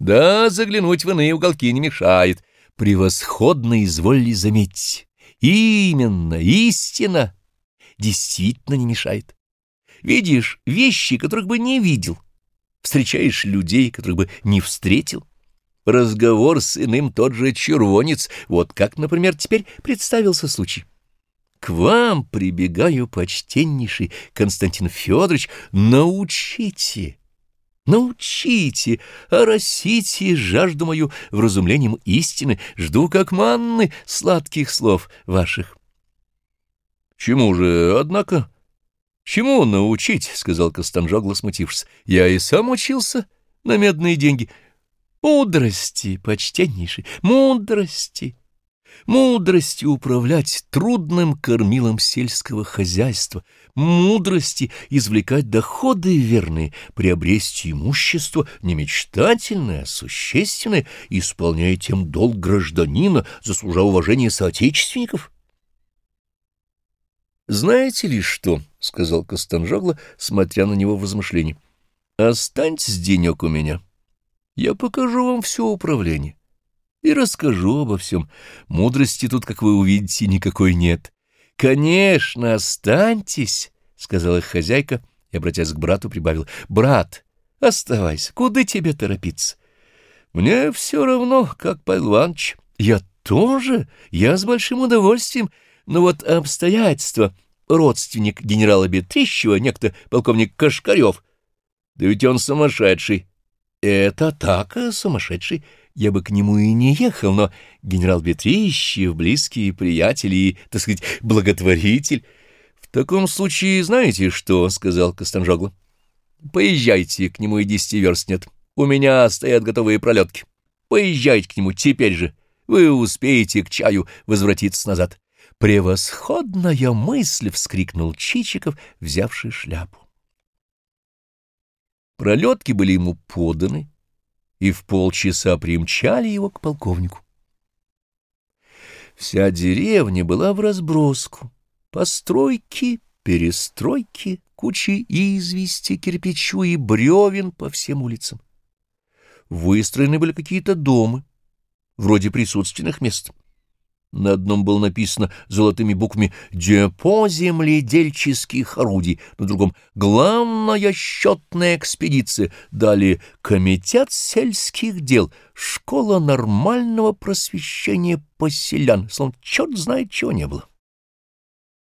Да, заглянуть в иные уголки не мешает. Превосходно изволили заметить. Именно, истина действительно не мешает. Видишь вещи, которых бы не видел. Встречаешь людей, которых бы не встретил. Разговор с иным тот же червонец. Вот как, например, теперь представился случай. К вам прибегаю, почтеннейший Константин Федорович, научите, научите, оросите жажду мою вразумлением истины, жду как манны сладких слов ваших. — Чему же, однако? — Чему научить? — сказал Костанжогло, смутившись. — Я и сам учился на медные деньги. Мудрости, почтеннейший, мудрости мудрости управлять трудным кормилом сельского хозяйства, мудрости извлекать доходы верные, приобрести имущество не мечтательное, а существенное, исполняя тем долг гражданина, заслужа уважение соотечественников. «Знаете ли что?» — сказал Костанжогло, смотря на него в возмышлении. «Останьтесь денек у меня. Я покажу вам все управление и расскажу обо всем. Мудрости тут, как вы увидите, никакой нет. — Конечно, останьтесь, — сказала их хозяйка и, обратясь к брату, прибавила. — Брат, оставайся, куда тебе торопиться? — Мне все равно, как Павел Иванович. — Я тоже, я с большим удовольствием. Но вот обстоятельства, родственник генерала Бетрищева, некто полковник Кашкарев, да ведь он сумасшедший. — Это так, сумасшедший я бы к нему и не ехал, но генерал Петрищев, близкий приятель и, так сказать, благотворитель... — В таком случае знаете что? — сказал Костанжогло. — Поезжайте, к нему и десяти верст нет. У меня стоят готовые пролетки. Поезжайте к нему теперь же. Вы успеете к чаю возвратиться назад. — Превосходная мысль! — вскрикнул Чичиков, взявший шляпу. Пролетки были ему поданы, и в полчаса примчали его к полковнику. Вся деревня была в разброску. Постройки, перестройки, кучи извести, кирпичу и бревен по всем улицам. Выстроены были какие-то дома, вроде присутственных мест. На одном было написано золотыми буквами «Депо земледельческих орудий», на другом «Главная счетная экспедиция», далее «Комитет сельских дел», «Школа нормального просвещения поселян», словно черт знает чего не было.